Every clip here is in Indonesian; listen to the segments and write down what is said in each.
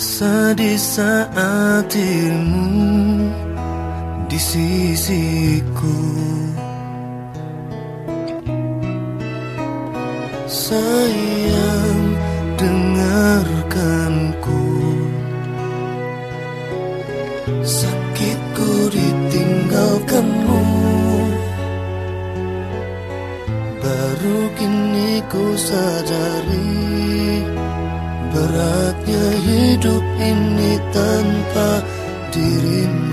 Di saat dirimu di sisiku. Sayang dengarkanku. Sakitku ditinggalkanmu. Baru kini ku sadari Beratnya hidup ini tanpa dirimu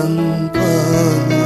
奔跑